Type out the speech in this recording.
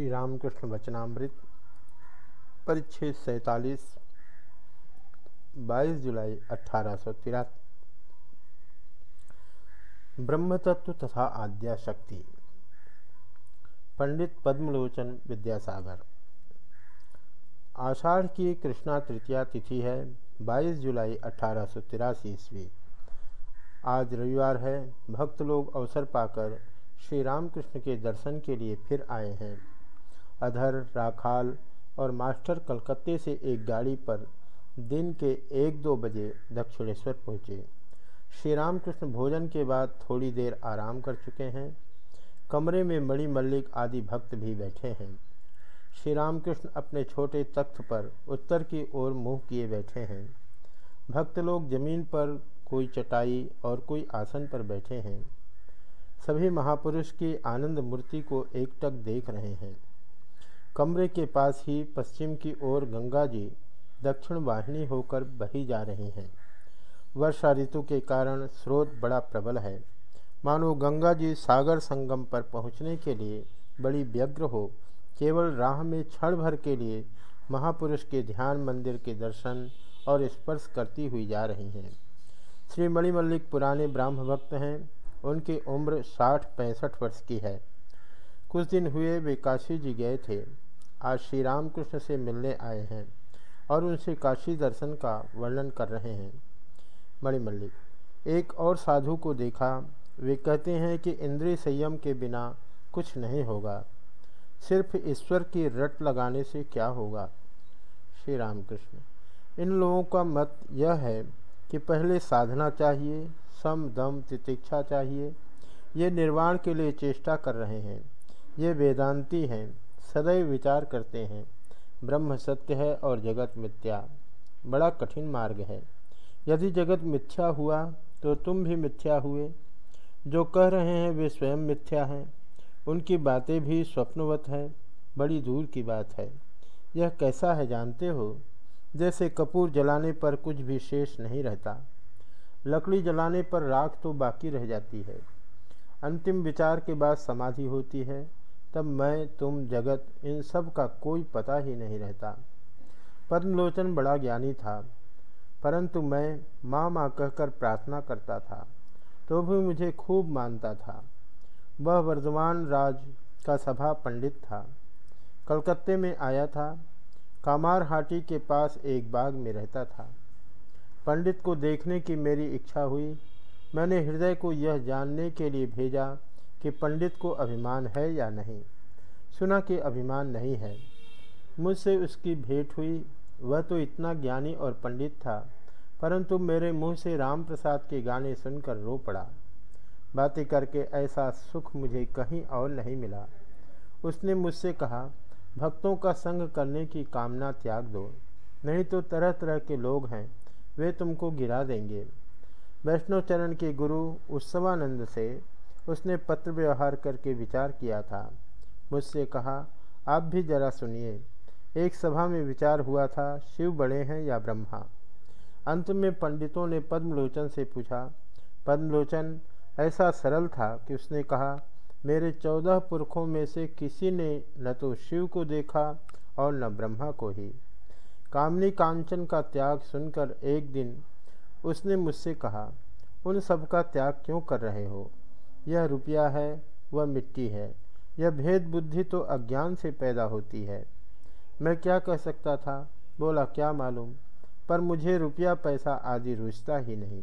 श्री रामकृष्ण वचनामृत, परिच्छेद सैतालीस, बाईस जुलाई अठारह सौ ब्रह्म तत्व तथा आद्या शक्ति पंडित पद्मलोचन विद्यासागर। आषाढ़ की कृष्णा तृतीया तिथि है 22 जुलाई अठारह सौ तिरासी ईस्वी। आज रविवार है, भक्त लोग अवसर पाकर श्री रामकृष्ण के दर्शन के लिए फिर आए हैं। अधर, राखाल और मास्टर कलकत्ते से एक गाड़ी पर दिन के एक दो बजे दक्षिणेश्वर पहुँचे। श्री रामकृष्ण भोजन के बाद थोड़ी देर आराम कर चुके हैं। कमरे में मणि मल्लिक आदि भक्त भी बैठे हैं। श्री रामकृष्ण अपने छोटे तख्त पर उत्तर की ओर मुँह किए बैठे हैं। भक्त लोग ज़मीन पर कोई चटाई और कोई आसन पर बैठे हैं। सभी महापुरुष की आनंद मूर्ति को एकटक देख रहे हैं। कमरे के पास ही पश्चिम की ओर गंगा जी दक्षिण वाहिनी होकर बही जा रही हैं। वर्षा ऋतु के कारण स्रोत बड़ा प्रबल है। मानो गंगा जी सागर संगम पर पहुँचने के लिए बड़ी व्यग्र हो, केवल राह में क्षण भर के लिए महापुरुष के ध्यान मंदिर के दर्शन और स्पर्श करती हुई जा रही हैं। श्री मणिमल्लिक पुराने ब्राह्म भक्त हैं, उनकी उम्र साठ पैंसठ वर्ष की है। कुछ दिन हुए वे काशी जी गए थे। आज श्री रामकृष्ण से मिलने आए हैं और उनसे काशी दर्शन का वर्णन कर रहे हैं। मणिमल्लिक एक और साधु को देखा, वे कहते हैं कि इंद्रिय संयम के बिना कुछ नहीं होगा, सिर्फ़ ईश्वर की रट लगाने से क्या होगा? श्री रामकृष्ण इन लोगों का मत यह है कि पहले साधना चाहिए, सम दम तितिक्षा चाहिए। ये निर्वाण के लिए चेष्टा कर रहे हैं। ये वेदांती हैं। सदैव विचार करते हैं। ब्रह्म सत्य है और जगत मिथ्या। बड़ा कठिन मार्ग है। यदि जगत मिथ्या हुआ तो तुम भी मिथ्या हुए। जो कह रहे हैं, वे स्वयं मिथ्या हैं। उनकी बातें भी स्वप्नवत है। बड़ी दूर की बात है। यह कैसा है जानते हो? जैसे कपूर जलाने पर कुछ भी शेष नहीं रहता। लकड़ी जलाने पर राख तो बाकी रह जाती है। अंतिम विचार के बाद समाधि होती है। तब मैं, तुम, जगत, इन सब का कोई पता ही नहीं रहता। पद्मलोचन बड़ा ज्ञानी था, परंतु मैं माँ माँ कहकर प्रार्थना करता था तो भी मुझे खूब मानता था। वह वर्धमान राज का सभा पंडित था। कलकत्ते में आया था कामार हाटी के पास एक बाग में रहता था। पंडित को देखने की मेरी इच्छा हुई। मैंने हृदय को यह जानने के लिए भेजा कि पंडित को अभिमान है या नहीं। सुना कि अभिमान नहीं है। मुझसे उसकी भेंट हुई। वह तो इतना ज्ञानी और पंडित था, परंतु मेरे मुँह से राम प्रसाद के गाने सुनकर रो पड़ा। बातें करके ऐसा सुख मुझे कहीं और नहीं मिला। उसने मुझसे कहा, भक्तों का संग करने की कामना त्याग दो। नहीं तो तरह तरह के लोग हैं, वे तुमको गिरा देंगे। वैष्णव चरण के गुरु उत्सवानंद से उसने पत्र व्यवहार करके विचार किया था। मुझसे कहा, आप भी जरा सुनिए। एक सभा में विचार हुआ था, शिव बड़े हैं या ब्रह्मा? अंत में पंडितों ने पद्मलोचन से पूछा, पद्मलोचन, ऐसा सरल था कि उसने कहा, मेरे चौदह पुरखों में से किसी ने न तो शिव को देखा और न ब्रह्मा को ही। कामनी कांचन का त्याग सुनकर एक दिन उसने मुझसे कहा, उन सब का त्याग क्यों कर रहे हो? यह रुपया है, वह मिट्टी है। यह भेद बुद्धि तो अज्ञान से पैदा होती है। मैं क्या कह सकता था? बोला, क्या मालूम? पर मुझे रुपया पैसा आदि रुचता ही नहीं।